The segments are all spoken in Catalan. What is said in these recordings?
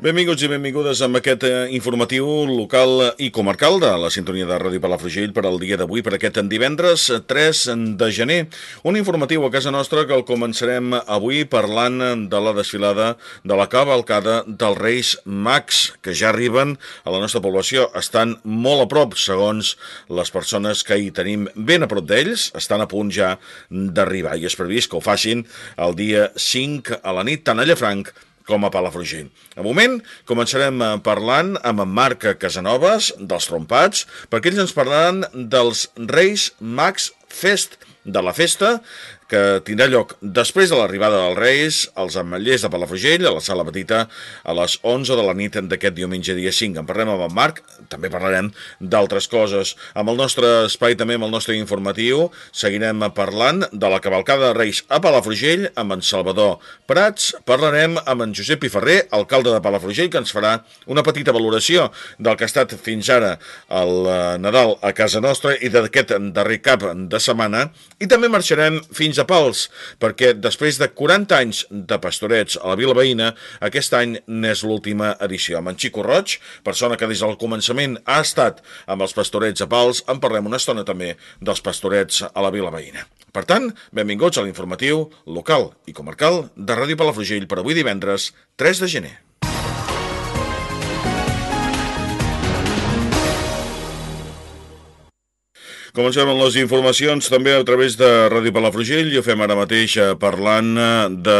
Benvinguts i benvingudes amb aquest eh, informatiu local i comarcal de la sintonia de Ràdio Palafrugell per al dia d'avui, per aquest divendres 3 de gener. Un informatiu a casa nostra que el començarem avui parlant de la desfilada de la cavalcada dels Reis Max, que ja arriben a la nostra població. Estan molt a prop, segons les persones que hi tenim ben a prop d'ells, estan a punt ja d'arribar i és previst que ho facin el dia 5 a la nit, tant a Llafranc com a Palafrugell. De moment, començarem eh, parlant amb en Marc Casanovas, dels trompats, perquè ells ens parlaran dels Reis Max Fest, de la festa que tindrà lloc després de l'arribada dels Reis als ametllers de Palafrugell, a la sala petita, a les 11 de la nit d'aquest diumenge dia 5. En parlem amb en Marc, també parlarem d'altres coses. Amb el nostre espai, també amb el nostre informatiu, seguirem parlant de la cavalcada de Reis a Palafrugell amb en Salvador Prats. Parlarem amb en Josep Piferrer, alcalde de Palafrugell, que ens farà una petita valoració del que ha estat fins ara el eh, Nadal a casa nostra i d'aquest darrer cap de setmana. I també marxarem fins a Pals, perquè després de 40 anys de pastorets a la vila veïna, aquest any n'és l'última edició. Amb en Xico Roig, persona que des del començament ha estat amb els pastorets a Pals, en parlem una estona també dels pastorets a la vila veïna. Per tant, benvinguts a l'informatiu local i comarcal de Ràdio Palafrugell per avui divendres 3 de gener. Comencem amb les informacions també a través de Ràdio Palafrugell i ho fem ara mateix eh, parlant eh, de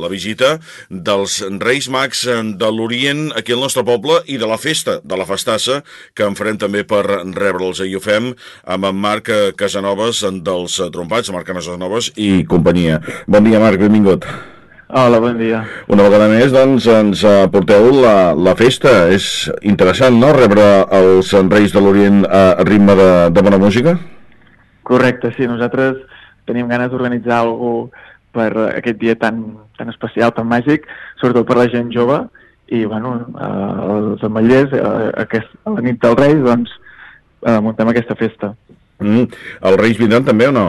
la visita dels Reis Mags eh, de l'Orient aquí al nostre poble i de la festa, de la festassa, que en farem també per rebre'ls. I ho fem amb en Marc Casanovas dels Trompats, Marc Casanovas i companyia. Bon dia, Marc, benvingut. Hola, bon dia. Una vegada més, doncs, ens porteu la, la festa. És interessant, no?, rebre els Reis de l'Orient a ritme de, de bona música? Correcte, sí. Nosaltres tenim ganes d'organitzar alguna per aquest dia tan, tan especial, tan màgic, sobretot per la gent jove, i, bueno, eh, els ametllers, eh, aquest, a la nit dels Reis, doncs, eh, muntem aquesta festa. Mm. Els Reis vindran també o no?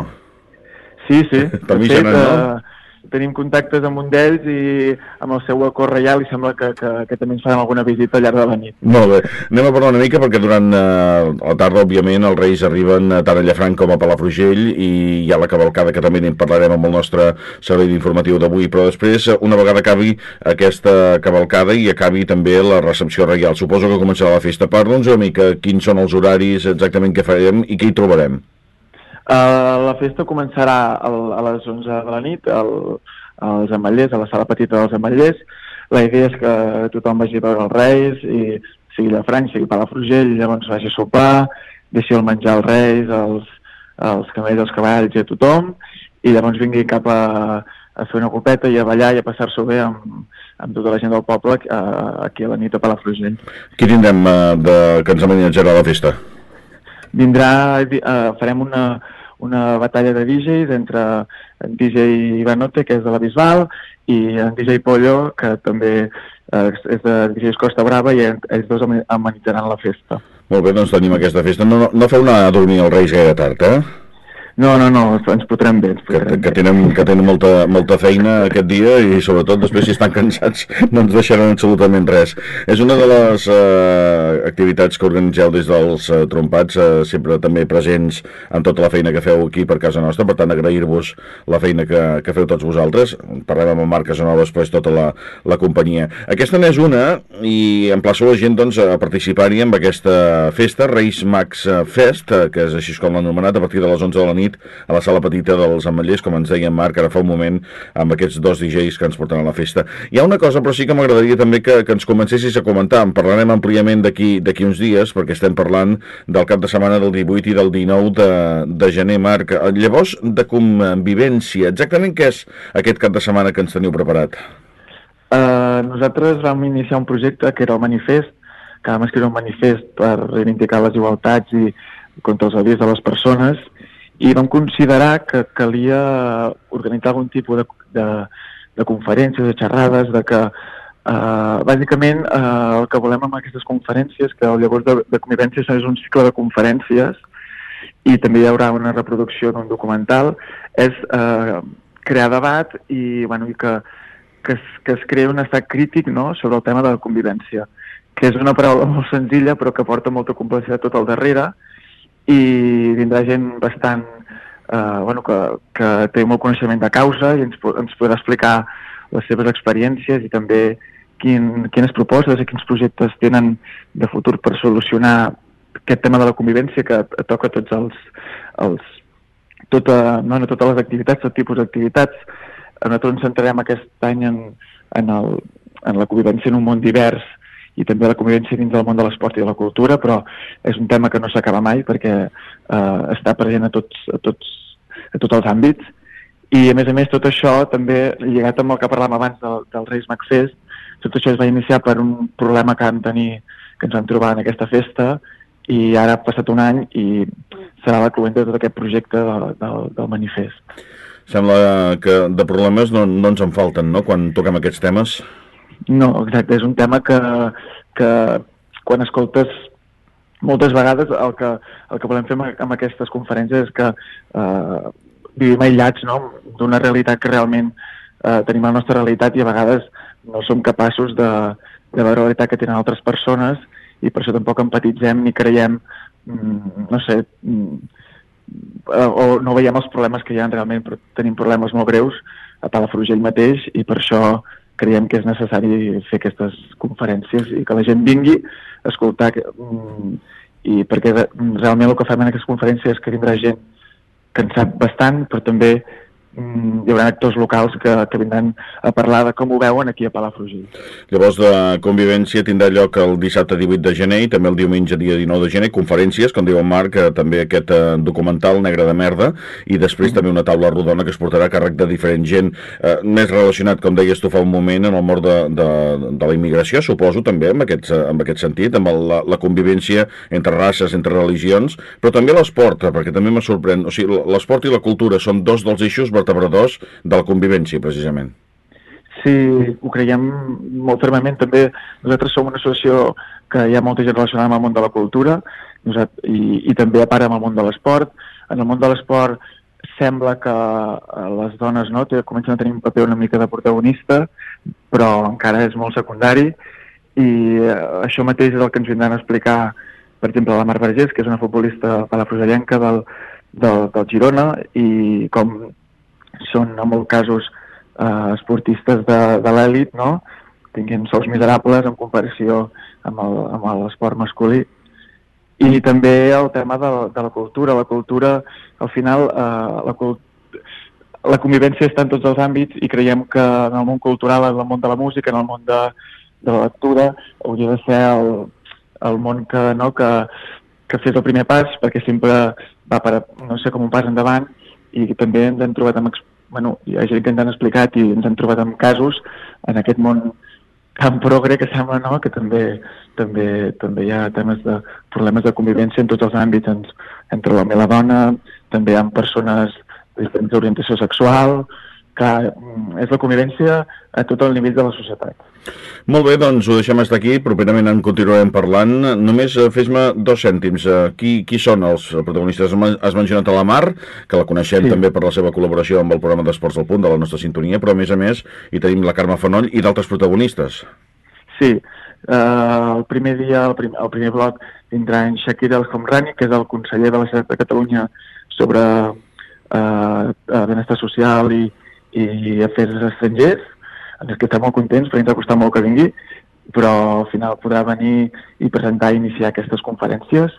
Sí, sí. per mi fet, no? Eh, tenim contactes amb un d'ells i amb el seu acord reial i sembla que, que, que també ens faran alguna visita al llarg de la nit. Molt bé. Anem a parlar una mica perquè durant eh, la tarda, òbviament, els Reis arriben tant a Llafranc com a Palafrugell i hi ha la cavalcada que també en parlarem amb el nostre servei d'informatiu d'avui, però després, una vegada acabi aquesta cavalcada i acabi també la recepció reial. Suposo que començarà la festa. Parla'ns una mica quins són els horaris, exactament què farem i què hi trobarem. Uh, la festa començarà el, a les 11 de la nit el, als ametllers, a la sala petita dels ametllers. La idea és que tothom vagi a veure els Reis, i sigui de Franc, sigui Palafrugell, llavors vagi a sopar, deixi el menjar als Reis, als, als camells, als cavalls i a tothom, i llavors vingui cap a, a fer una copeta i a ballar i a passar-s'ho bé amb, amb tota la gent del poble a, aquí a la nit a Palafrugell. Qui tindrem uh, de, que ens amenatjarà la festa? Vindrà, uh, farem una, una batalla de DJs entre en DJ Ivanote, que és de la Bisbal, i en DJ Pollo, que també eh, és de DJs Costa Brava, i ells dos amenitzaran la festa. Molt bé, doncs tenim aquesta festa. No, no, no feu anar a dormir els Reis gaire tard, eh? No, no, no, ens fotrem bé. Ens fotrem que, que, tenen, que tenen molta, molta feina aquest dia i sobretot després si estan cansats no ens deixaran absolutament res. És una de les eh, activitats que organitzeu des dels eh, trompats, eh, sempre també presents en tota la feina que feu aquí per casa nostra, per tant agrair-vos la feina que, que feu tots vosaltres. Parlem amb en Marc Casanova després tota la, la companyia. Aquesta n'és una i emplaço la gent doncs, a participar-hi amb aquesta festa, Reis Max Fest, eh, que és així com l'han anomenat, a partir de les 11 de la nit nit a la sala petita dels Ametllers, com ens deia Marc ara fa un moment, amb aquests dos DJs que ens porten a la festa. Hi ha una cosa, però sí que m'agradaria també que, que ens comencessis a comentar. En parlarem àmpliament d'aquí uns dies, perquè estem parlant del cap de setmana del 18 i del 19 de, de gener, Marc. Llavors, de convivència, exactament què és aquest cap de setmana que ens teniu preparat? Uh, nosaltres vam iniciar un projecte que era el Manifest, que vam escriure un manifest per reivindicar les igualtats i contra els avis de les persones i vam considerar que calia organitzar algun tipus de, de, de conferències, de xerrades, de que Uh, bàsicament, uh, el que volem amb aquestes conferències, que el llavors de, de convivència és un cicle de conferències i també hi haurà una reproducció d'un documental, és uh, crear debat i, bueno, i que, que, es, que es creï un estat crític no?, sobre el tema de la convivència, que és una paraula molt senzilla però que porta molta complexitat tot al darrere i vindrà gent bastant eh, bueno, que, que té molt coneixement de causa i ens, ens podrà explicar les seves experiències i també quin, quines propostes i quins projectes tenen de futur per solucionar aquest tema de la convivència que toca tots els, els tota, no, no totes les activitats, tot tipus d'activitats. Nosaltres ens centrarem aquest any en, en, el, en la convivència en un món divers i també la convivència dins del món de l'esport i de la cultura, però és un tema que no s'acaba mai perquè eh, està present a tots, a, tots, a tots els àmbits i a més a més tot això també lligat amb el que parlàvem abans del, del Reis Maxfest tot això es va iniciar per un problema que vam tenir, que ens vam trobar en aquesta festa, i ara ha passat un any i serà la cluent de tot aquest projecte de, de, del manifest. Sembla que de problemes no, no ens en falten, no?, quan toquem aquests temes. No, exacte, és un tema que, que quan escoltes moltes vegades el que, el que volem fer amb, amb aquestes conferències és que eh, vivim aïllats no? d'una realitat que realment eh, tenim la nostra realitat i a vegades no som capaços de, de veure la realitat que tenen altres persones i per això tampoc empatitzem ni creiem, mm, no sé, mm, o no veiem els problemes que hi ha realment, però tenim problemes molt greus a Palafrugell mateix i per això creiem que és necessari fer aquestes conferències i que la gent vingui a escoltar mm, i perquè realment el que fem en aquestes conferències és que vindrà gent que en sap bastant, però també hi haurà actors locals que, que vindran a parlar de com ho veuen aquí a Palafrugell. Llavors, de convivència tindrà lloc el dissabte 18 de gener i també el diumenge dia 19 de gener, conferències, com diu en Marc, eh, també aquest eh, documental Negre de Merda, i després mm. també una taula rodona que es portarà a càrrec de diferent gent, eh, més relacionat, com deies tu fa un moment, en el mort de, de, de la immigració, suposo, també, en aquest, en aquest sentit, amb el, la, la convivència entre races, entre religions, però també l'esport, perquè també me sorprèn, o sigui, l'esport i la cultura són dos dels eixos vertebradors de la convivència, precisament. Sí, ho creiem molt fermament. També nosaltres som una associació que hi ha molta gent relacionada amb el món de la cultura i, i també a part amb el món de l'esport. En el món de l'esport sembla que eh, les dones no, comencen a tenir un paper una mica de protagonista, però encara és molt secundari i eh, això mateix és el que ens vindran a explicar, per exemple, la Mar Vergés, que és una futbolista palafrugellenca del, del, del Girona i com són en molts casos eh, esportistes de, de l'èlit, no? tinguin sous miserables en comparació amb l'esport masculí. I també el tema de, de la cultura. La cultura, al final, eh, la, la convivència està en tots els àmbits i creiem que en el món cultural, en el món de la música, en el món de, de la lectura, hauria de ser el, el món que, no, que, que fes el primer pas, perquè sempre va per, no sé, com un pas endavant, i també ens hem trobat amb... Bueno, hi ha gent que ens han explicat i ens hem trobat amb casos en aquest món tan progre que sembla no? que també, també, també hi ha temes de problemes de convivència en tots els àmbits, en, entre l'home i la dona, també hi ha persones de diferents orientació sexual, que mm, és la convivència a tot el nivell de la societat. Molt bé, doncs ho deixem estar aquí, properament en continuarem parlant. Només eh, fes-me dos cèntims. Eh, qui, qui són els protagonistes? Has mencionat a la Mar, que la coneixem sí. també per la seva col·laboració amb el programa d'Esports del Punt, de la nostra sintonia, però a més a més hi tenim la Carme Fanoll i d'altres protagonistes. Sí, uh, el primer dia, el, prim, el primer bloc, vindrà en Shakir El Homrani, que és el conseller de la Generalitat de Catalunya sobre uh, benestar social i, i afers estrangers, en el que estem molt contents, perquè ens ha costat molt que vingui, però al final podrà venir i presentar i iniciar aquestes conferències.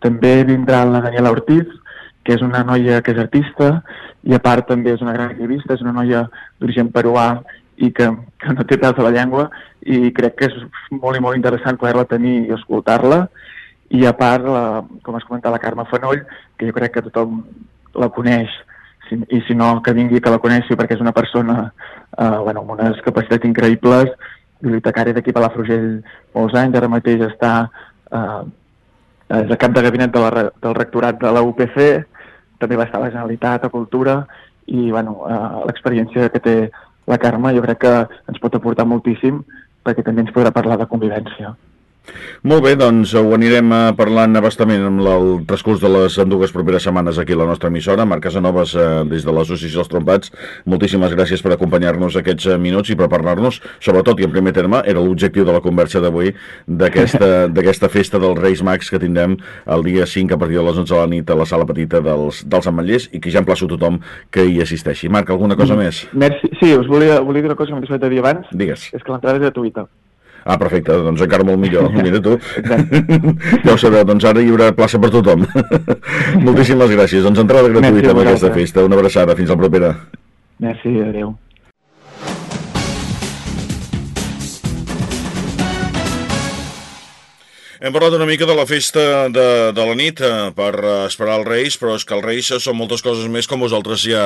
També vindrà la Daniela Ortiz, que és una noia que és artista i a part també és una gran activista, és una noia d'origen peruà i que, que no té pèls a la llengua i crec que és molt i molt interessant poder-la tenir i escoltar-la i a part, la, com has comentat, la Carme Fanoll, que jo crec que tothom la coneix si, i si no, que vingui que la coneixi perquè és una persona eh, bueno, amb unes capacitats increïbles bibliotecari d'aquí a Palafrugell molts anys, ara mateix està eh, és cap de gabinet de la, del rectorat de la UPC, també va estar a la Generalitat, a Cultura, i bueno, eh, l'experiència que té la Carme jo crec que ens pot aportar moltíssim perquè també ens podrà parlar de convivència. Molt bé, doncs ho anirem eh, parlant abastament amb el transcurs de les dues properes setmanes aquí a la nostra emissora. Marc Casanovas, eh, des de l'Associació dels Trompats, moltíssimes gràcies per acompanyar-nos aquests eh, minuts i per parlar-nos, sobretot i en primer terme, era l'objectiu de la conversa d'avui, d'aquesta festa dels Reis Mags que tindrem el dia 5 a partir de les 11 de la nit a la sala petita dels, dels Ametllers i que ja emplaço tothom que hi assisteixi. Marc, alguna cosa mm, més? Merci. Sí, us volia, volia dir una cosa que m'he de dir abans. Digues. És que l'entrada és gratuïta. Ah, perfecte, doncs encara molt millor. Mira tu. ja ho sabeu, doncs ara hi haurà plaça per tothom. Moltíssimes gràcies. Doncs entrada gratuïta en aquesta festa. Una abraçada. Fins la propera. Merci, adeu. Hem parlat una mica de la festa de, de la nit eh, per eh, esperar els Reis, però és que els Reis són moltes coses més com vosaltres ja,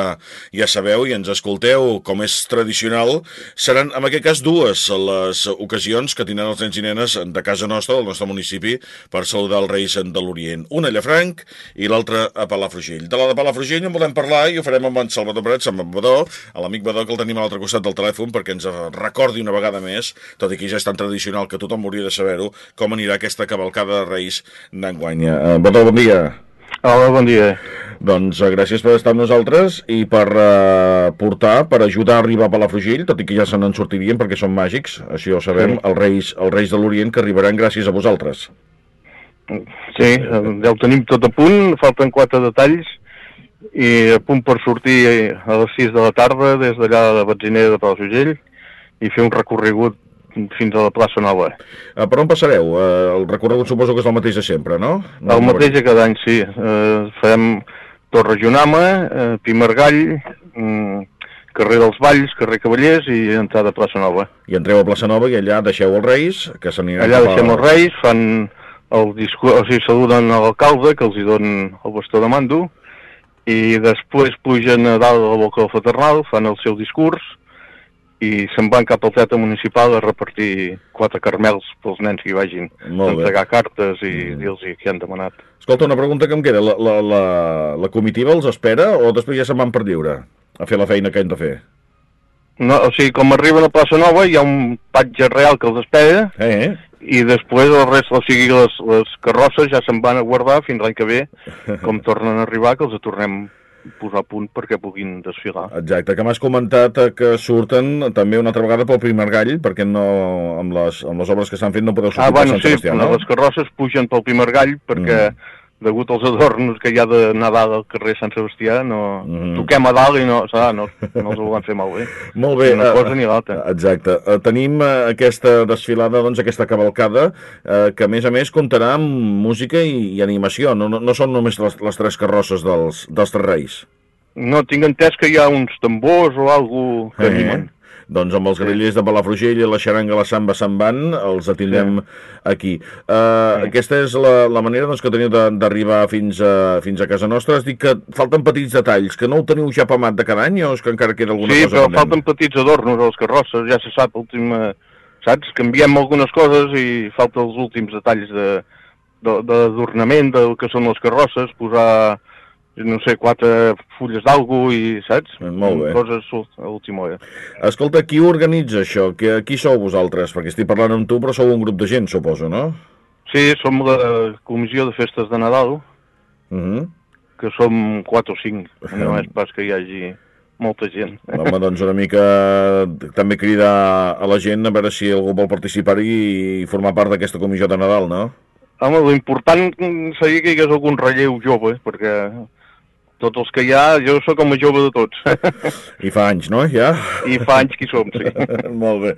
ja sabeu i ens escolteu, com és tradicional. Seran, en aquest cas, dues les ocasions que tindran els nens i nenes de casa nostra, del nostre municipi, per saludar els Reis de l'Orient. Una a Llafranc i l'altra a Palafrugell. De la de Palafrugell en volem parlar i ho farem amb en Salvador Prats, amb en Badó, l'amic Badó que el tenim a l'altre costat del telèfon perquè ens recordi una vegada més, tot i que ja és tan tradicional que tothom hauria de saber-ho, com anirà aquesta aquesta cavalcada de Reis d'enguany. Uh, bon, bon dia. Hola, bon dia. Doncs uh, gràcies per estar amb nosaltres i per uh, portar, per ajudar a arribar a Palafrugell, tot i que ja se n'en sortirien perquè són màgics, això ja ho sabem, sí. els, reis, els Reis de l'Orient que arribaran gràcies a vosaltres. Sí, ja ho tenim tot a punt, falten quatre detalls i a punt per sortir a les 6 de la tarda des d'allà de Batzinera de Palafrugell i fer un recorregut fins a la plaça Nova. Uh, per on passareu? Uh, el recorregut suposo que és el mateix de sempre, no? no el mateix de cada any, sí. Uh, farem Torre Junama, uh, Pimargall, um, carrer dels Valls, carrer Cavallers i entrada a plaça Nova. I entreu a plaça Nova i allà deixeu els Reis, que s'aniran... Allà deixem els Reis, fan el discurs, o sigui, saluden a l'alcalde, que els hi donen el bastó de mando, i després pugen a dalt de la boca del Fraternal, fan el seu discurs, i se'n van cap al teatre municipal a repartir quatre carmels pels nens que hi vagin, entregar cartes i mm. dir-los què han demanat. Escolta, una pregunta que em queda. La, la, la, la comitiva els espera o després ja se'n van per lliure a fer la feina que hem de fer? No, o sigui, com arriben a Plaça Nova hi ha un patge real que els espera eh? i després el rest, o sigui, les, les carrosses ja se'n van a guardar fins l'any que ve, com tornen a arribar, que els tornem posar a punt perquè puguin desfilar. Exacte, que m'has comentat eh, que surten també una altra vegada pel primer gall, perquè no, amb, les, amb les obres que estan fent no podeu sortir ah, bueno, per Sant sí, Sebastià, no? les carrosses pugen pel primer gall perquè mm degut als adornos que hi ha de Nadal al carrer Sant Sebastià, no mm. toquem a dalt i no, no, no, no els ho van fer malbé. Molt bé. Ni una cosa uh, ni l'altra. Exacte. Uh, tenim uh, aquesta desfilada, doncs, aquesta cavalcada, uh, que a més a més comptarà amb música i, i animació. No, no, no són només les, les tres carrosses dels, dels tres reis. No, tinc entès que hi ha uns tambors o alguna que eh. animen. Doncs amb els sí. grellers de Palafrugell i la xaranga la samba se'n van, els atindrem sí. aquí. Uh, sí. Aquesta és la, la manera doncs, que teniu d'arribar fins, a, fins a casa nostra. Has dit que falten petits detalls, que no ho teniu ja pamat de cada any o és que encara queda alguna sí, cosa? Sí, però falten petits adornos a les carrosses, ja se sap, últim, saps? Canviem algunes coses i falten els últims detalls d'adornament de, de, del que són les carrosses, posar no sé, quatre fulles d'algú i, saps? Eh, molt bé. Coses a l'última hora. Escolta, qui organitza això? Qui, qui sou vosaltres? Perquè estic parlant amb tu, però sou un grup de gent, suposo, no? Sí, som la Comissió de Festes de Nadal, uh mhm. -huh. que som quatre o cinc, no és pas que hi hagi molta gent. Home, doncs una mica també cridar a la gent a veure si algú vol participar i formar part d'aquesta comissió de Nadal, no? Home, l'important seria que hi hagués algun relleu jove, perquè tots els que hi ha, jo sóc com a jove de tots. I fa anys, no, ja? I fa anys que som, sí. Molt bé.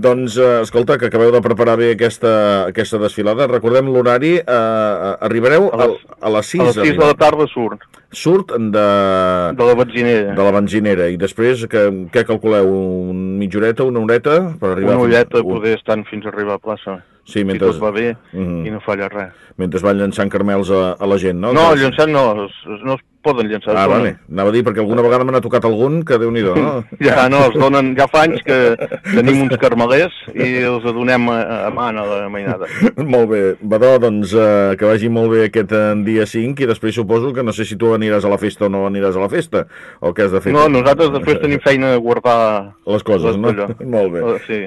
Doncs, uh, escolta, que acabeu de preparar bé aquesta, aquesta desfilada. Recordem l'horari, uh, arribareu a les, a, les 6. A les 6 de la tarda surt. Surt de... De la benzinera. De la benzinera. I després, que, què calculeu? Un mitja horeta, una horeta? Per arribar una horeta, fins... poder estar fins a arribar a plaça. Sí, mentre... Si tot va bé mm -hmm. i no falla res. Mentre van llançant carmels a, a la gent, no? No, llançant no, es, no es poden llançar. Ah, vale. Anava a dir, perquè alguna vegada me n'ha tocat algun que déu nhi no? Ja, no, els donen, ja fa anys que tenim uns carmelers i els donem a, a mà a la mainada. molt bé. Badó, doncs eh, que vagi molt bé aquest eh, dia 5 i després suposo que no sé si tu aniràs a la festa o no aniràs a la festa, o què has de fer? No, nosaltres després tenim feina de guardar les coses, no? molt bé. Uh, sí.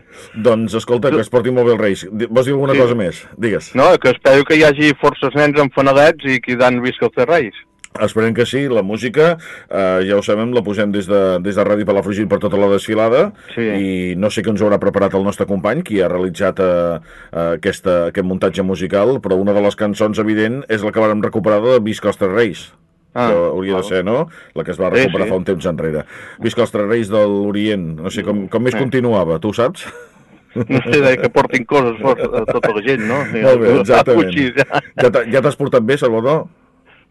Doncs escolta, que es porti molt bé el Reis. Vols dir alguna sí. cosa més? Digues. No, que espero que hi hagi forces nens enfanadets i cridant visca els Reis. Esperem que sí, la música, eh, ja ho sabem, la posem des de, des de Ràdio Palafrugell per tota la desfilada sí. i no sé què ens haurà preparat el nostre company, qui ha realitzat eh, eh, aquesta, aquest muntatge musical, però una de les cançons, evident, és la que vàrem recuperar de Visca els Tres Reis. Ah, que hauria de ser, no? La que es va recuperar sí, sí. fa un temps enrere. Visca els Tres Reis de l'Orient. No sé com, com més sí. continuava, tu saps? no sé, que portin coses a tota la gent, no? Molt bé, exactament. Ja, ja t'has portat bé, Salvador?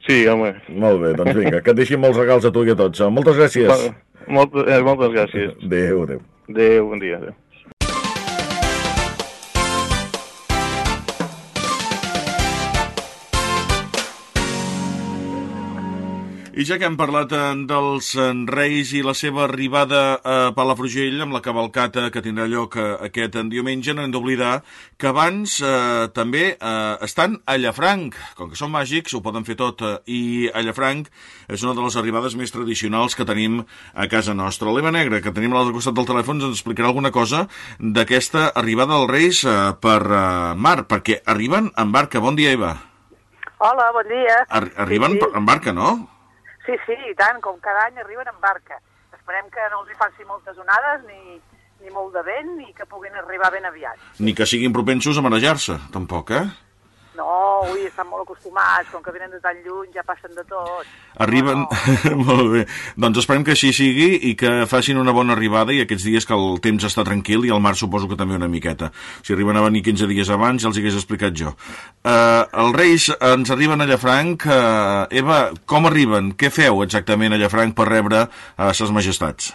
Sí, home. Molt bé, doncs vinga, que et deixin molts regals a tu i a tots. Moltes gràcies. Molt, eh, moltes gràcies. Adéu, adéu. Adéu, bon dia. Adéu. I ja que hem parlat eh, dels eh, Reis i la seva arribada a Palafrugell amb la cavalcata que tindrà lloc eh, aquest diumenge, no hem d'oblidar que abans eh, també eh, estan a Llafranc. Com que són màgics, ho poden fer tot. I a Llafranc és una de les arribades més tradicionals que tenim a casa nostra. L'Eva Negra, que tenim a l'altre costat del telèfon, ens explicarà alguna cosa d'aquesta arribada dels Reis eh, per eh, mar, perquè arriben en barca. Bon dia, Eva. Hola, bon dia. Ar arriben sí, sí. en barca, no? Sí, sí, i tant, com cada any arriben en barca. Esperem que no els hi faci moltes onades ni, ni molt de vent i que puguin arribar ben aviat. Ni que siguin propensos a marejar-se, tampoc, eh? No, ui, estan molt acostumats, com que venen de tan lluny ja passen de tot. Arriben, no. molt bé. Doncs esperem que així sigui i que facin una bona arribada i aquests dies que el temps està tranquil i el mar suposo que també una miqueta. Si arriben a venir 15 dies abans ja els hi hagués explicat jo. Uh, els Reis ens arriben a Llafranc. Uh, Eva, com arriben? Què feu exactament a Llafranc per rebre a uh, ses majestats?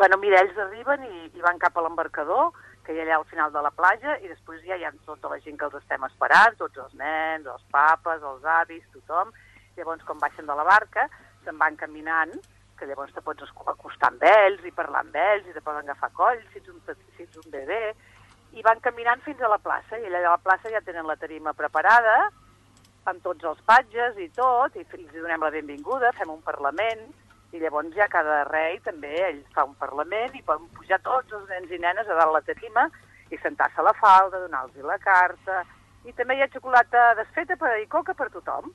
Bueno, mira, ells arriben i, i van cap a l'embarcador, que hi ha allà al final de la platja, i després ja hi ha tota la gent que els estem esperant, tots els nens, els papes, els avis, tothom. Llavors, quan baixen de la barca, se'n van caminant, que llavors te pots acostar amb ells i parlar amb ells i te poden agafar coll si ets un, si ets un bebè, i van caminant fins a la plaça, i allà a la plaça ja tenen la tarima preparada, amb tots els patges i tot, i els donem la benvinguda, fem un parlament, i llavors ja cada rei també ell fa un parlament i poden pujar tots els nens i nenes a dalt la tarima i sentar-se a la falda, donar-los la carta, i també hi ha xocolata desfeta per i coca per tothom.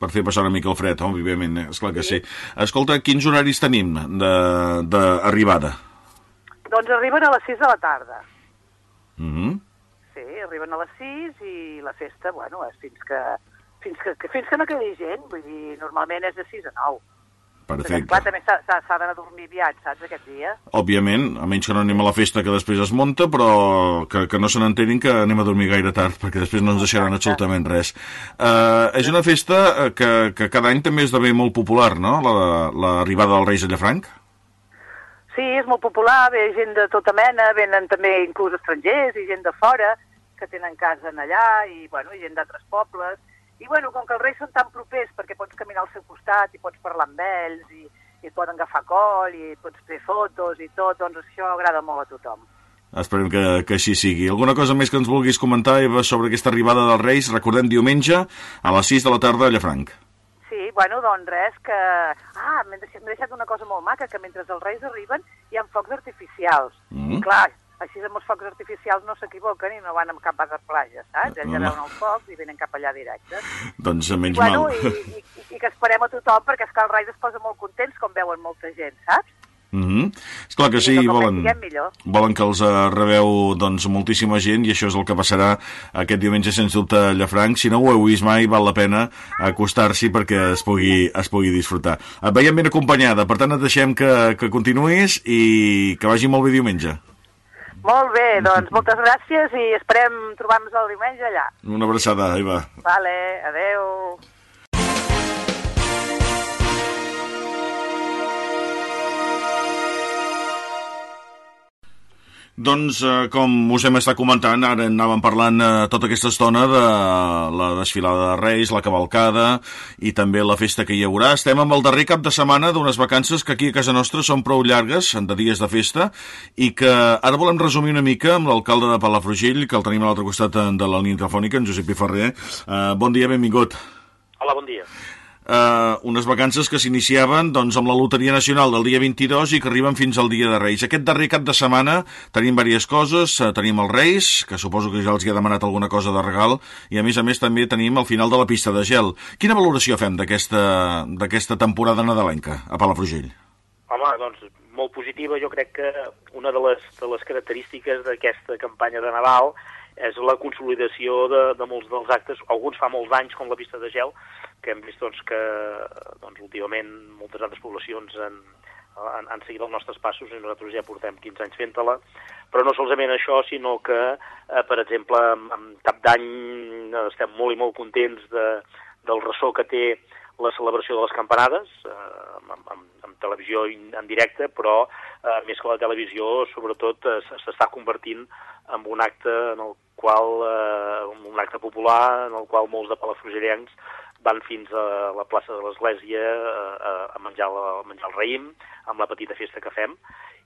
Per fer passar una mica el fred, òbviament, eh? esclar que sí. sí. Escolta, quins horaris tenim d'arribada? Doncs arriben a les 6 de la tarda. Mm -hmm. Sí, arriben a les 6 i la festa, bueno, és fins que, fins que, fins que no quedi gent, vull dir, normalment és de 6 a 9. Perfecte. Clar, també s'ha d'anar a dormir aviat, saps, aquest dia? Òbviament, a menys que no anem a la festa que després es monta, però que, que no se n'entenin que anem a dormir gaire tard, perquè després no ens deixaran absolutament res. Uh, és una festa eh, que, que cada any també esdevé molt popular, no?, l'arribada la, del Reis a Llafranc? Sí, és molt popular, ve gent de tota mena, venen també inclús estrangers i gent de fora que tenen casa allà i, bueno, i gent d'altres pobles i bueno, com que els reis són tan propers perquè pots caminar al seu costat i pots parlar amb ells i, i et poden agafar coll i pots fer fotos i tot, doncs això agrada molt a tothom. Esperem que, que així sigui. Alguna cosa més que ens vulguis comentar, Eva, sobre aquesta arribada dels Reis? Recordem diumenge a les 6 de la tarda a Llafranc. Sí, bueno, doncs res, que... Ah, m'he deixat, deixat una cosa molt maca, que mentre els Reis arriben hi ha focs artificials. Mm. I clar, així amb els focs artificials no s'equivoquen i no van cap a la platja, saps? Ells veuen el foc i venen cap allà directe. Doncs menys I, bueno, mal. I, i, i que esperem a tothom, perquè és que els es posen molt contents com veuen molta gent, saps? Mm -hmm. Esclar que sí, volen, volen que els uh, rebeu doncs, moltíssima gent i això és el que passarà aquest diumenge sens dubte a Llafranc. Si no ho heu vist mai, val la pena acostar-s'hi perquè es pugui, es pugui disfrutar. Et veiem ben acompanyada, per tant et deixem que, que continuïs i que vagi molt bé diumenge. Molt bé, doncs moltes gràcies i esperem trobar-nos el diumenge allà. Una abraçada, Eva. Vale, adeu. Doncs, eh, com us hem estat comentant, ara anàvem parlant eh, tota aquesta estona de la desfilada de Reis, la cavalcada i també la festa que hi haurà. Estem amb el darrer cap de setmana d'unes vacances que aquí a casa nostra són prou llargues, de dies de festa, i que ara volem resumir una mica amb l'alcalde de Palafrugell, que el tenim a l'altre costat de la línia telefònica, en Josep Piferrer. Eh, bon dia, benvingut. Hola, bon dia eh, unes vacances que s'iniciaven doncs, amb la Loteria Nacional del dia 22 i que arriben fins al dia de Reis. Aquest darrer cap de setmana tenim diverses coses, eh, tenim els Reis, que suposo que ja els hi ha demanat alguna cosa de regal, i a més a més també tenim el final de la pista de gel. Quina valoració fem d'aquesta temporada nadalenca a Palafrugell? Home, doncs molt positiva. Jo crec que una de les, de les característiques d'aquesta campanya de Nadal és la consolidació de, de molts dels actes, alguns fa molts anys, com la pista de gel, que hem vist doncs, que doncs, últimament moltes altres poblacions han, han, han seguit els nostres passos i nosaltres ja portem 15 anys fent-la, però no solament això, sinó que, eh, per exemple, en cap d'any eh, estem molt i molt contents de, del ressò que té la celebració de les campanades, eh, amb, amb, amb televisió en directe, però eh, més que la televisió, sobretot eh, s'està convertint en un acte en el qual, eh, un acte popular en el qual molts de palafrugellencs van fins a la plaça de l'Església a, a, menjar la, a menjar el raïm, amb la petita festa que fem,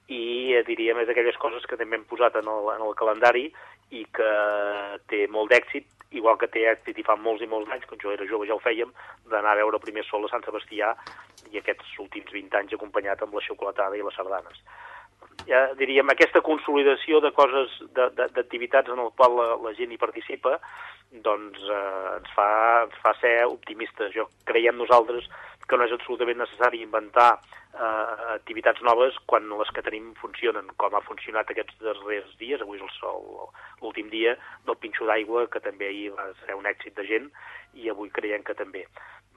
i eh, diríem és d'aquelles coses que també hem posat en el, en el calendari i que té molt d'èxit, igual que té èxit i fa molts i molts anys, quan jo era jove ja ho fèiem, d'anar a veure primer sol a Sant Sebastià i aquests últims 20 anys acompanyat amb la xocolatada i les sardanes ja diríem, aquesta consolidació de coses, d'activitats en el qual la, la gent hi participa, doncs eh, ens, fa, ens fa ser optimistes. Jo creiem nosaltres que no és absolutament necessari inventar eh, activitats noves quan les que tenim funcionen, com ha funcionat aquests darrers dies, avui és l'últim dia del pinxo d'aigua, que també ahir va ser un èxit de gent, i avui creiem que també.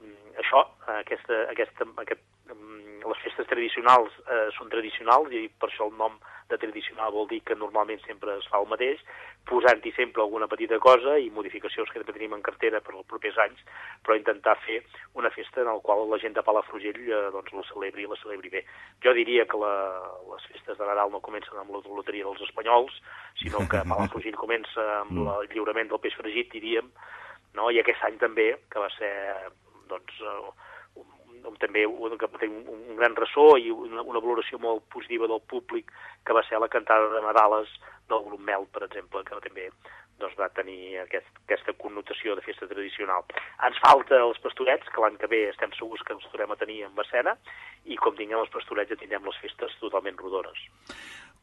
Mm, això, aquesta, aquesta, aquest les festes tradicionals eh, són tradicionals i per això el nom de tradicional vol dir que normalment sempre es fa el mateix, posant-hi sempre alguna petita cosa i modificacions que també tenim en cartera per als propers anys, però intentar fer una festa en la qual la gent de Palafrugell eh, doncs, la celebri i la celebri bé. Jo diria que la, les festes de Nadal no comencen amb la loteria dels espanyols, sinó que Palafrugell comença amb mm. el lliurament del peix fregit, diríem, no? i aquest any també, que va ser doncs, eh, on també que va tenir un, un gran ressò i una, una valoració molt positiva del públic, que va ser la cantada de Nadales del grup Mel, per exemple, que també doncs, va tenir aquest, aquesta connotació de festa tradicional. Ens falta els pastorets, que l'any que ve estem segurs que els tornem a tenir en Bacena, i com tinguem els pastorets ja tindrem les festes totalment rodones.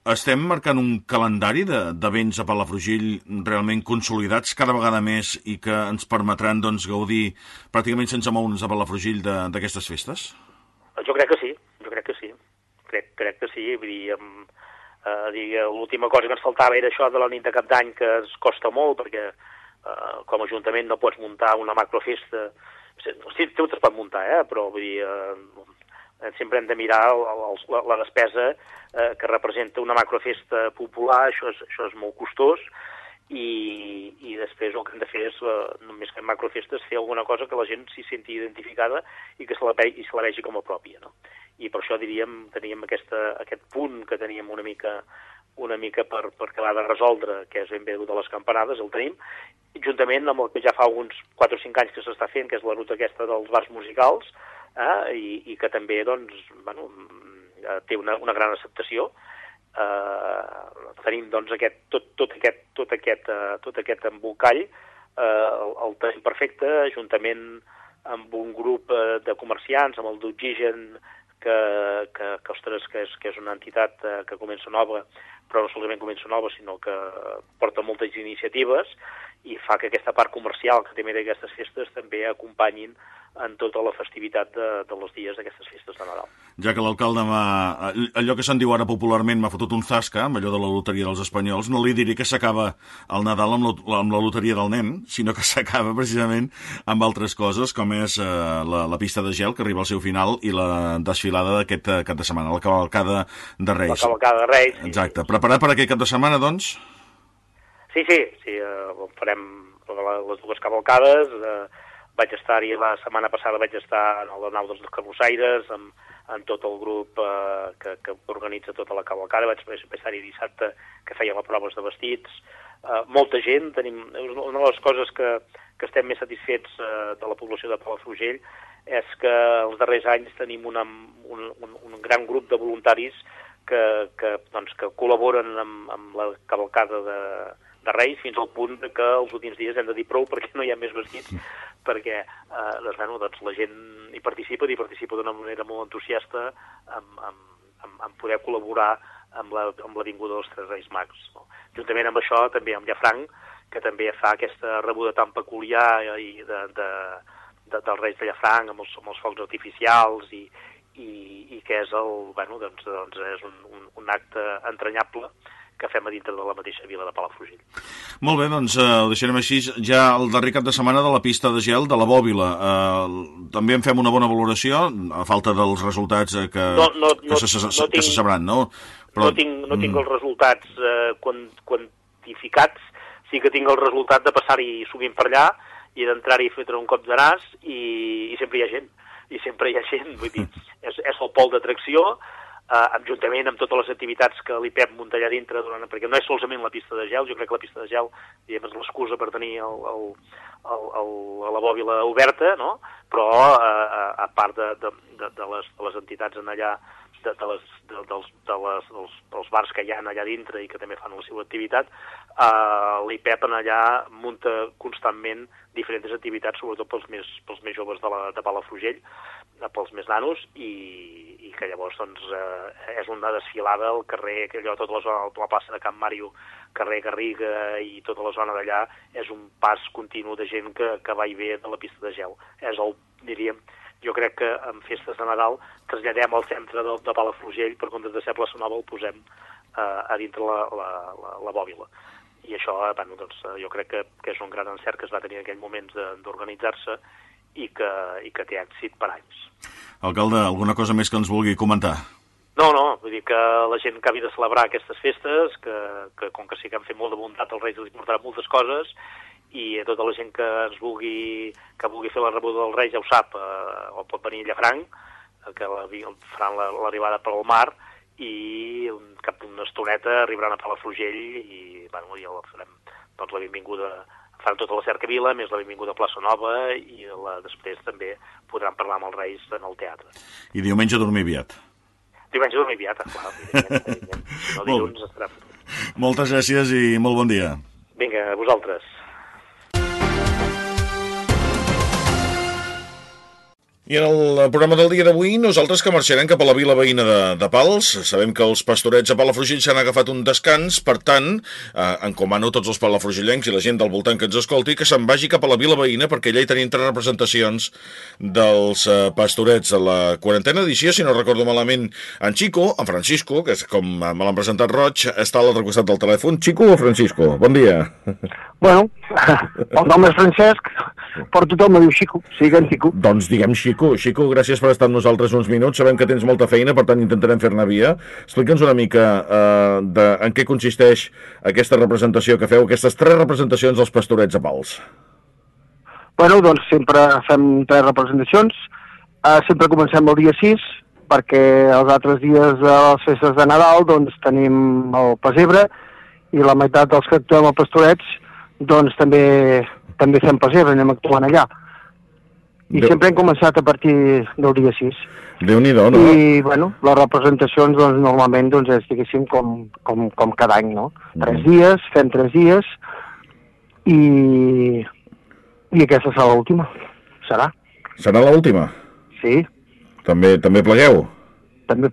Estem marcant un calendari d'events a Palafrugell realment consolidats cada vegada més i que ens permetran doncs, gaudir pràcticament sense moure'ns a Palafrugell d'aquestes festes? Jo crec que sí, jo crec que sí. Crec, crec que sí, vull dir, amb, eh, l'última cosa que ens faltava era això de la nit de cap d'any que es costa molt perquè eh, com a Ajuntament no pots muntar una macrofesta sí, tot es pot muntar, eh, però vull dir, Eh, sempre hem de mirar el, el, la, despesa eh, que representa una macrofesta popular, això és, això és molt costós, i, i després el que hem de fer és, eh, només que en macrofestes, fer alguna cosa que la gent s'hi senti identificada i que se la, i se la vegi com a pròpia. No? I per això diríem, teníem aquesta, aquest punt que teníem una mica una mica per, per acabar de resoldre, que és ben bé de les campanades, el tenim, juntament amb el que ja fa uns 4 o 5 anys que s'està fent, que és la ruta aquesta dels bars musicals, eh, i, i que també doncs, bueno, eh, té una, una gran acceptació. Eh, tenim doncs, aquest, tot, tot aquest, tot aquest, uh, tot aquest embolcall, eh, el, el perfecte, juntament amb un grup uh, de comerciants, amb el d'Oxigen, que, que, que, ostres, que, és, que és una entitat uh, que comença nova, però no solament comença nova, sinó que porta moltes iniciatives i fa que aquesta part comercial que també d'aquestes festes també acompanyin en tota la festivitat de, de els dies d'aquestes festes de Nadal. Ja que l'alcalde m'ha... allò que se'n diu ara popularment m'ha fotut un zasca amb allò de la loteria dels espanyols, no li diré que s'acaba el Nadal amb, la, amb la loteria del nen, sinó que s'acaba precisament amb altres coses, com és eh, la, la pista de gel, que arriba al seu final, i la desfilada d'aquest eh, cap de setmana, la cavalcada de Reis. La cavalcada de Reis. Sí. Exacte. Preparat per aquest cap de setmana, doncs? Sí, sí, sí, eh, farem les dues cavalcades, eh, vaig estar-hi la setmana passada, vaig estar en el nau dels carrossaires, amb, en tot el grup eh, que, que organitza tota la cavalcada, vaig estar-hi dissabte que feia les proves de vestits, eh, molta gent, tenim, una de les coses que, que estem més satisfets eh, de la població de Palafrugell és que els darrers anys tenim una, un, un, un gran grup de voluntaris que, que, doncs, que col·laboren amb, amb la cavalcada de, de Reis fins al punt que els últims dies hem de dir prou perquè no hi ha més vestits perquè eh, doncs, bueno, doncs, la gent hi participa i participa d'una manera molt entusiasta amb, amb, amb, amb poder col·laborar amb la, amb la vinguda dels Tres Reis Mags. No? Juntament amb això també amb Llafranc, que també fa aquesta rebuda tan peculiar i de, de, de, dels Reis de Llafranc amb els, amb els focs artificials i, i, i que és, el, bueno, doncs, doncs és un, un, un acte entranyable que fem a dintre de la mateixa vila de Palafrugell. Molt bé, doncs eh, ho deixarem així. Ja el darrer cap de setmana de la pista de gel de la Bòbila. Eh, també en fem una bona valoració, a falta dels resultats eh, que, no, no, que, no, se, no tinc, que se sabran, no? Però, no tinc, no tinc mm. els resultats eh, quantificats, sí que tinc el resultat de passar-hi sovint per allà i d'entrar-hi a un cop de nas i, i sempre hi ha gent i sempre hi ha gent, vull dir, és, és el pol d'atracció, eh, juntament amb totes les activitats que l'IPEP allà dintre, durant, perquè no és solament la pista de gel, jo crec que la pista de gel diguem, és l'excusa per tenir el, el, el, el, la bòbila oberta, no? però eh, a part de, de, de, de, les, de les entitats en allà de, de les, de, dels, de les, dels, dels bars que hi ha allà dintre i que també fan la seva activitat, eh, l'IPEP en allà munta constantment diferents activitats, sobretot pels més, pels més joves de, la, de Palafrugell, eh, pels més nanos, i, i que llavors doncs, eh, és una desfilada al carrer, que allò, tota la zona, la plaça de Camp Màrio, carrer Garriga i tota la zona d'allà, és un pas continu de gent que, que va i ve de la pista de gel. És el, diríem, jo crec que en festes de Nadal traslladem al centre de, de Palafrugell, per comptes de ser Plaça Nova el posem eh, a dintre la, la, la, la bòbila. I això, eh, bueno, doncs, eh, jo crec que, que és un gran encert que es va tenir en aquell moment d'organitzar-se i, que, i que té èxit per anys. Alcalde, alguna cosa més que ens vulgui comentar? No, no, vull dir que la gent que havia de celebrar aquestes festes, que, que com que sí que han fet molt de bondat, els Reis els portaran moltes coses, i a tota la gent que ens vulgui, que vulgui fer la rebuda del Reis ja ho sap, eh, o pot venir a Llafranc, eh, que la, faran l'arribada la, pel mar, i cap d'una estoneta arribaran a Palafrugell i, bueno, ja farem doncs, la benvinguda fan tota la cercavila, més la benvinguda a Plaça Nova i la, després també podran parlar amb els Reis en el teatre. I diumenge dormir aviat. Diumenge dormir aviat, clar. No dilluns estarà... Moltes gràcies i molt bon dia. Vinga, a vosaltres. I en el programa del dia d'avui, nosaltres que marxarem cap a la vila veïna de, de Pals, sabem que els pastorets a Palafrugell s'han agafat un descans, per tant, eh, encomano tots els palafrugellencs i la gent del voltant que ens escolti que se'n vagi cap a la vila veïna perquè allà hi tenim tres representacions dels eh, pastorets de la quarantena edició, si no recordo malament, en Chico, en Francisco, que és com me l'han presentat Roig, està a l'altre costat del telèfon. Chico o Francisco? Bon dia. Bueno, el nom és Francesc, però tothom me diu Xico, siguem Xico. Doncs diguem Xico Xico, gràcies per estar amb nosaltres uns minuts. Sabem que tens molta feina, per tant intentarem fer-ne via. Explica'ns una mica eh, de, en què consisteix aquesta representació que feu, aquestes tres representacions dels pastorets a Pals. Bueno, doncs sempre fem tres representacions. Uh, sempre comencem el dia 6, perquè els altres dies de les festes de Nadal doncs tenim el pessebre i la meitat dels que actuem a Pastorets doncs també també fem pessebre, anem actuant allà. I Déu... sempre hem començat a partir del dia 6. déu nhi no? I, bueno, les representacions, doncs, normalment, doncs, és, diguéssim, com, com, com cada any, no? Mm. Tres dies, fem tres dies, i, i aquesta serà l'última. Serà. Serà l'última? Sí. També, també plegueu? També.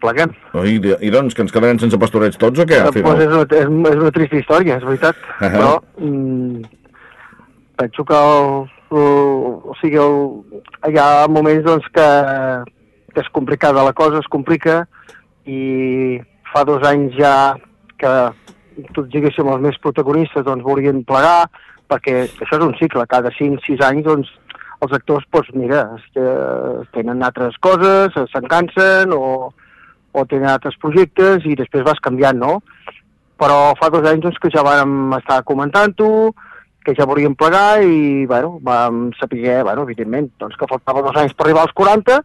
Oh, i, I doncs, que ens quedarem sense pastorets tots o què? Doncs pues és, una, és, és una trista història, és veritat. Uh -huh. Però mm, penso que el, o, o sigui, el, hi ha moments doncs, que, que és complicada la cosa, es complica, i fa dos anys ja que tots diguéssim els més protagonistes doncs, volien plegar, perquè això és un cicle, cada 5-6 anys doncs, els actors, doncs, mira, tenen altres coses, se'n cansen o, o tenen altres projectes i després vas canviant, no? Però fa dos anys doncs, que ja vam estar comentant-ho, que ja volíem plegar i, bueno, vam saber, bueno, evidentment, doncs que faltava dos anys per arribar als 40,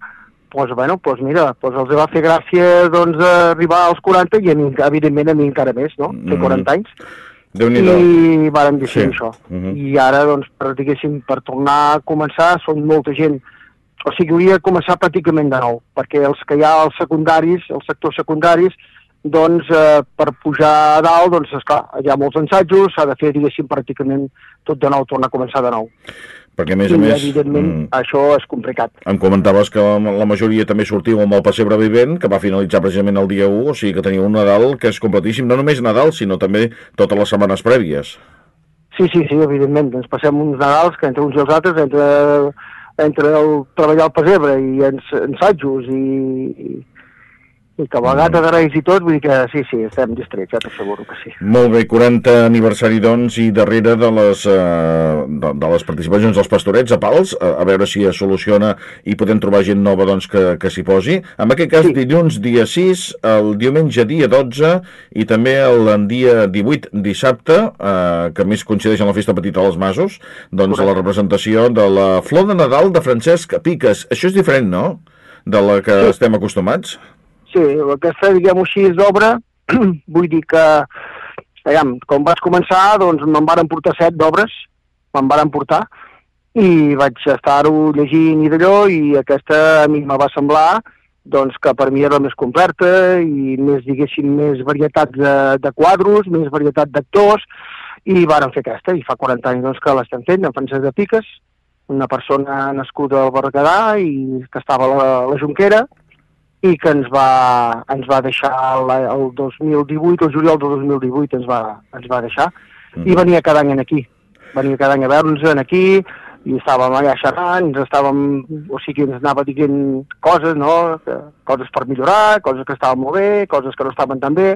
pues, bueno, pues mira, pues els va fer gràcia doncs, arribar als 40 i a mi, evidentment a mi encara més, no? Fer 40 anys. déu nhi I vàrem decidir Sí. això. Mhm. I ara, doncs, per, diguéssim, per tornar a començar, són molta gent. O sigui, hauria de començar pràcticament de nou, perquè els que hi ha als secundaris, els sectors secundaris, doncs, eh, per pujar a dalt, doncs, esclar, hi ha molts ensajos, s'ha de fer, diguéssim, pràcticament tot de nou, tornar a començar de nou. perquè a més I, a més evidentment, mm, això és complicat. em comentaves que la, majoria també sortiu amb el pessebre vivent que va finalitzar precisament el dia 1 o sigui que teniu un Nadal que és completíssim no només Nadal sinó també totes les setmanes prèvies Sí, sí, sí, evidentment. Ens passem uns Nadals que entre uns i els altres, entre, entre el treballar al pessebre i ens, ensajos i, i, i cabalgata de Reis i tot, vull dir que sí, sí, estem distrets, ja t'asseguro que sí. Molt bé, 40 aniversari doncs i darrere de les, eh, de, de les participacions dels pastorets a Pals, a, a veure si es soluciona i podem trobar gent nova doncs, que, que s'hi posi. En aquest cas, Sí. dilluns dia 6, el diumenge dia 12 i també el dia 18 dissabte, eh, que a més coincideix amb la Festa Petita dels Masos, doncs Correcte. la representació de la Flor de Nadal de Francesc Piques. Això és diferent, no?, de la que Sí. estem acostumats. Sí, aquesta, diguem-ho així, és d'obra, vull dir que, aviam, com vaig començar, doncs me'n varen portar set d'obres, me'n varen portar, i vaig estar-ho llegint i d'allò, i aquesta a mi me va semblar doncs que per mi era la més completa i més, diguéssim, més varietat de, de quadros, més varietat d'actors, i varen fer aquesta, i fa 40 anys doncs, que l'estem fent, en Francesc de Piques, una persona nascuda al Berguedà i que estava a la, a la Junquera, i que ens va, ens va deixar la, el 2018, el juliol del 2018 ens va, ens va deixar, i venia cada any aquí. Venia cada any a veure'ns en aquí, i estàvem allà xerrant, ens estàvem, o sigui, ens anava dient coses, no?, que, coses per millorar, coses que estaven molt bé, coses que no estaven tan bé,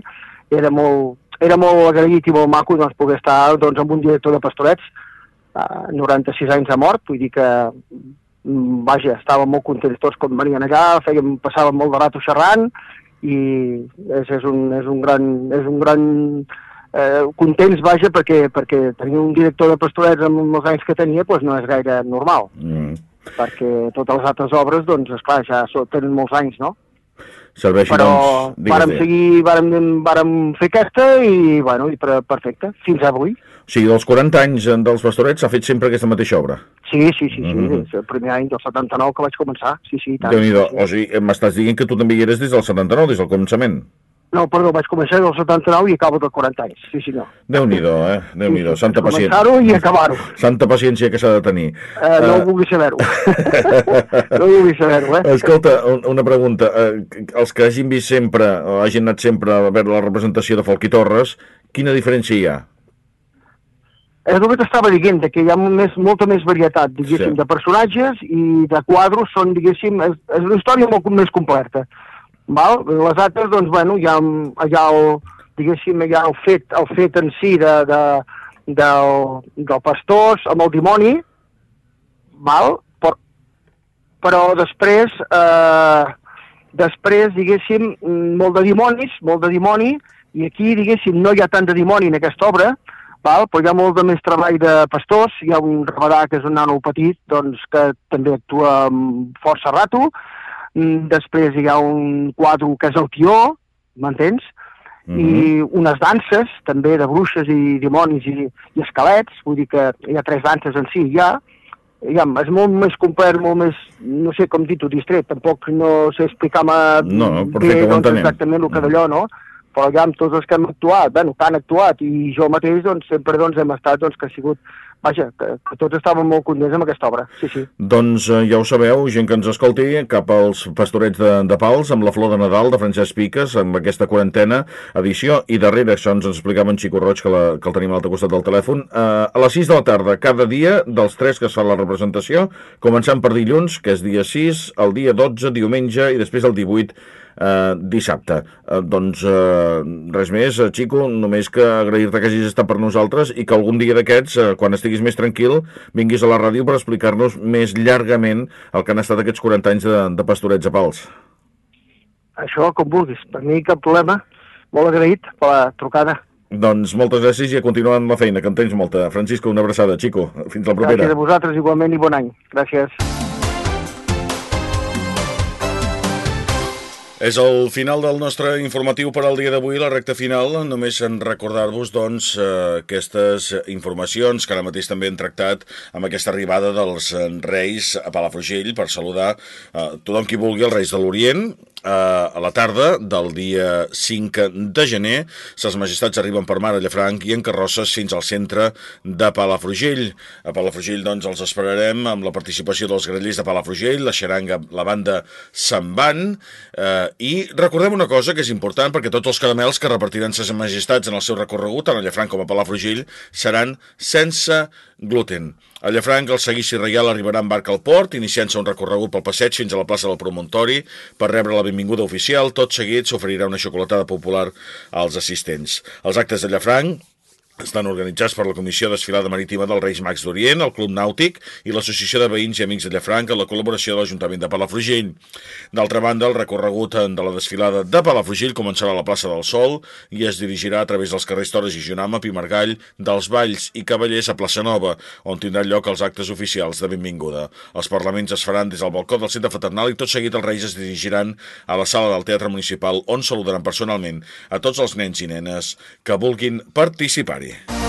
era molt, era molt agraït i molt maco doncs, poder estar doncs, amb un director de pastorets, uh, 96 anys de mort, vull dir que mm, vaja, estàvem molt contents tots quan venien allà, fèiem, passàvem molt de rato xerrant i és, és, un, és un gran, és un gran eh, contents, vaja, perquè, perquè tenir un director de pastorets amb els anys que tenia doncs no és gaire normal, Mm. perquè totes les altres obres, doncs, esclar, ja tenen molts anys, no? Serveixi, Però doncs... vàrem seguir, vàrem, vàrem fer aquesta i, bueno, i per, perfecte, fins avui. O sigui, dels 40 anys dels pastorets s'ha fet sempre aquesta mateixa obra. Sí, sí, sí, sí, Mhm. és el primer any del 79 que vaig començar, sí, sí, tant. déu nhi sí, sí. O sigui, m'estàs dient que tu també hi eres des del 79, des del començament. No, perdó, vaig començar del 79 i acabo del 40 anys, sí, sí, no. déu nhi eh? déu nhi Sí, santa paciència. Començar-ho i acabar-ho. Santa paciència que s'ha de tenir. Eh, no Eh, ho vulgui saber-ho. no vulgui saber-ho, eh? Escolta, un- una pregunta. Eh, els que hagin vist sempre, o hagin anat sempre a veure la representació de Folqui Torres, quina diferència hi ha? És el que t'estava dient, que hi ha més, molta més varietat, diguéssim, Sí. de personatges i de quadros són, diguéssim, és, és una història molt més completa. Val? Les altres, doncs, bueno, hi ha el, diguéssim, ha el fet, el fet en si de, de, del, del pastors amb el dimoni, val? Però, però després, eh, després, diguéssim, molt de dimonis, molt de dimoni, i aquí, diguéssim, no hi ha tant de dimoni en aquesta obra, val? però hi ha molt de més treball de pastors, hi ha un rabadà que és un nano petit, doncs, que també actua amb força rato, després hi ha un quadre que és el tió, m'entens? Mhm. i unes danses, també de bruixes i dimonis i, i esquelets, vull dir que hi ha tres danses en si ja, ja és molt més complet, molt més, no sé com dir-ho, distret, tampoc no sé explicar-me No, bé doncs, exactament el que d'allò, no? Però ja amb tots els que hem actuat, bueno, que han actuat, i jo mateix, doncs, sempre doncs, hem estat, doncs, que ha sigut, vaja, que, que tots estàvem molt contents amb aquesta obra, sí, sí. Doncs eh, ja ho sabeu, gent que ens escolti, cap als pastorets de, de Pals, amb la flor de Nadal de Francesc Piques, amb aquesta quarantena edició, i darrere, això ens explicava en Xico Roig, que, la, que el tenim a l'altre costat del telèfon, eh, a les 6 de la tarda, cada dia, dels tres que es fa la representació, començant per dilluns, que és dia 6, el dia 12, diumenge, i després el 18, eh, dissabte. Eh, doncs eh, res més, eh, Xico, només que agrair-te que hagis estat per nosaltres i que algun dia d'aquests, eh, quan estiguis més tranquil, vinguis a la ràdio per explicar-nos més llargament el que han estat aquests 40 anys de, de pastorets a pals. Això, com vulguis, per mi cap problema, molt agraït per la trucada. Doncs moltes gràcies i a continuar amb la feina, que en tens molta. Francisco, una abraçada. Xico, fins la propera. Gràcies a vosaltres igualment i bon any. Gràcies. És el final del nostre informatiu per al dia d'avui, la recta final. Només en recordar-vos, doncs, eh, aquestes informacions que ara mateix també hem tractat amb aquesta arribada dels Reis a Palafrugell per saludar eh, tothom qui vulgui els Reis de l'Orient eh, a la tarda del dia 5 de gener. Ses majestats arriben per mar a Llafranc i en carrosses fins al centre de Palafrugell. A Palafrugell, doncs, els esperarem amb la participació dels grellers de Palafrugell, la xaranga, la banda Se'n van, eh, i recordem una cosa que és important perquè tots els caramels que repartiran ses majestats en el seu recorregut, tant a Llafranc com a Palafrugell, seran sense gluten. A Llafranc el seguici reial arribarà en barca al port, iniciant-se un recorregut pel passeig fins a la plaça del Promontori per rebre la benvinguda oficial. Tot seguit s'oferirà una xocolatada popular als assistents. Els actes de Llafranc estan organitzats per la Comissió d'Esfilada Marítima del Reis Mags d'Orient, el Club Nàutic i l'Associació de Veïns i Amics de Llafranc en la col·laboració de l'Ajuntament de Palafrugell. D'altra banda, el recorregut de la desfilada de Palafrugell començarà a la plaça del Sol i es dirigirà a través dels carrers Torres i Junama, Pimargall, dels Valls i Cavallers a Plaça Nova, on tindran lloc els actes oficials de benvinguda. Els parlaments es faran des del balcó del centre fraternal i tot seguit els Reis es dirigiran a la sala del Teatre Municipal on saludaran personalment a tots els nens i nenes que vulguin participar-hi. Yeah.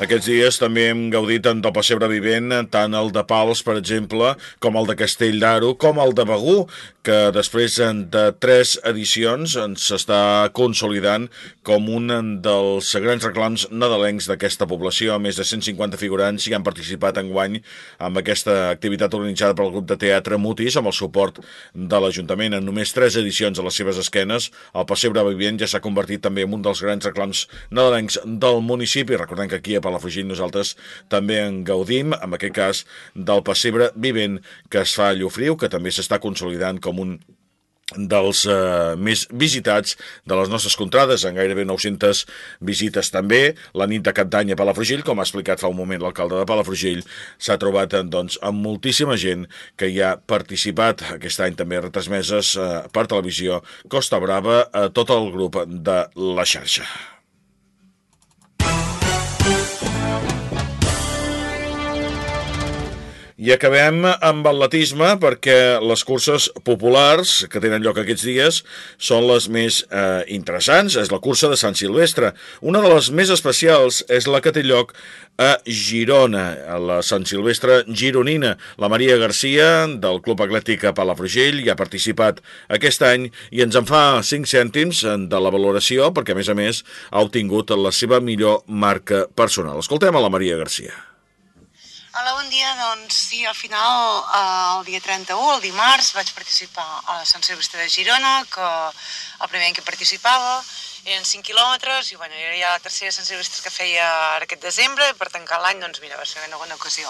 Aquests dies també hem gaudit del pessebre vivent, tant el de Pals, per exemple, com el de Castell d'Aro, com el de Begú, que després de tres edicions s'està consolidant com un dels grans reclams nadalencs d'aquesta població. Més de 150 figurants hi han participat en guany amb aquesta activitat organitzada pel grup de teatre Mutis, amb el suport de l'Ajuntament. En només tres edicions a les seves esquenes, el pessebre vivent ja s'ha convertit també en un dels grans reclams nadalencs del municipi. Recordem que aquí a Palafrugell nosaltres també en gaudim, en aquest cas del pessebre vivent que es fa a Llofriu, que també s'està consolidant com un dels eh, més visitats de les nostres contrades, en gairebé 900 visites també. La nit de cap d'any a Palafrugell, com ha explicat fa un moment l'alcalde de Palafrugell, s'ha trobat doncs, amb moltíssima gent que hi ha participat aquest any també retransmeses eh, per televisió Costa Brava a tot el grup de la xarxa. I acabem amb atletisme perquè les curses populars que tenen lloc aquests dies són les més eh, interessants. És la cursa de Sant Silvestre. Una de les més especials és la que té lloc a Girona, a la Sant Silvestre gironina. La Maria Garcia, del Club Atlètic a Palafrugell, hi ha participat aquest any i ens en fa 5 cèntims de la valoració perquè, a més a més, ha obtingut la seva millor marca personal. Escoltem a la Maria Garcia. Hola, bon dia. Doncs sí, al final, eh, el dia 31, el dimarts, vaig participar a la Sant Silvestre de Girona, que el primer any que participava eren 5 quilòmetres i bueno, era ja la tercera Sant Silvestre que feia ara aquest desembre i per tancar l'any, doncs mira, va ser una bona ocasió.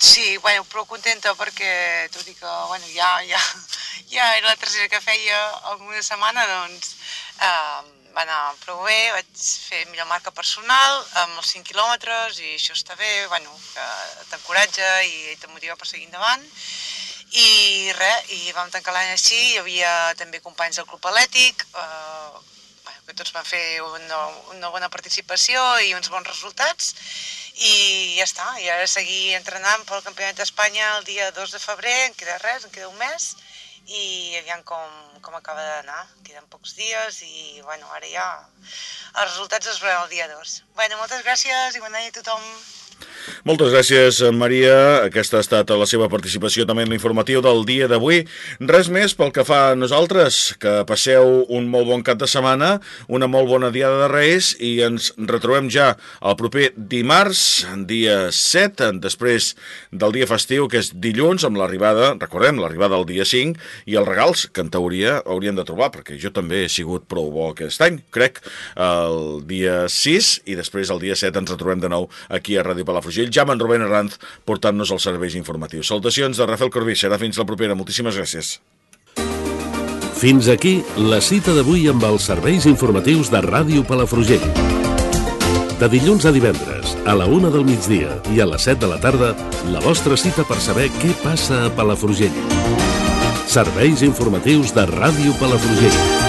Sí, bueno, prou contenta perquè, tot i que bueno, ja, ja, ja era la tercera que feia alguna setmana, doncs eh, va anar prou bé, vaig fer millor marca personal amb els 5 quilòmetres i això està bé, bueno, que t'encoratja i te motiva per seguir endavant. I res, i vam tancar l'any així, hi havia també companys del Club Atlètic, eh, que tots van fer una, una bona participació i uns bons resultats, i ja està, i ara seguir entrenant pel Campionat d'Espanya el dia 2 de febrer, en queda res, en queda un mes, i aviam com, com acaba d'anar. Queden pocs dies i, bueno, ara ja els resultats es veuran el dia 2. Bueno, moltes gràcies i bon any a tothom. Moltes gràcies, Maria. Aquesta ha estat la seva participació també en l'informatiu del dia d'avui. Res més pel que fa a nosaltres, que passeu un molt bon cap de setmana, una molt bona diada de Reis i ens retrobem ja el proper dimarts, dia 7, després del dia festiu, que és dilluns, amb l'arribada, recordem, l'arribada del dia 5, i els regals que en teoria hauríem de trobar, perquè jo també he sigut prou bo aquest any, crec, el dia 6, i després el dia 7 ens retrobem de nou aquí a Ràdio Palafrugell, ja amb en Rubén Arranz portant-nos els serveis informatius. Salutacions de Rafael Corbí, serà fins la propera. Moltíssimes gràcies. Fins aquí la cita d'avui amb els serveis informatius de Ràdio Palafrugell. De dilluns a divendres, a la una del migdia i a les 7 de la tarda, la vostra cita per saber què passa a Palafrugell. Serveis informatius de Ràdio Palafrugell.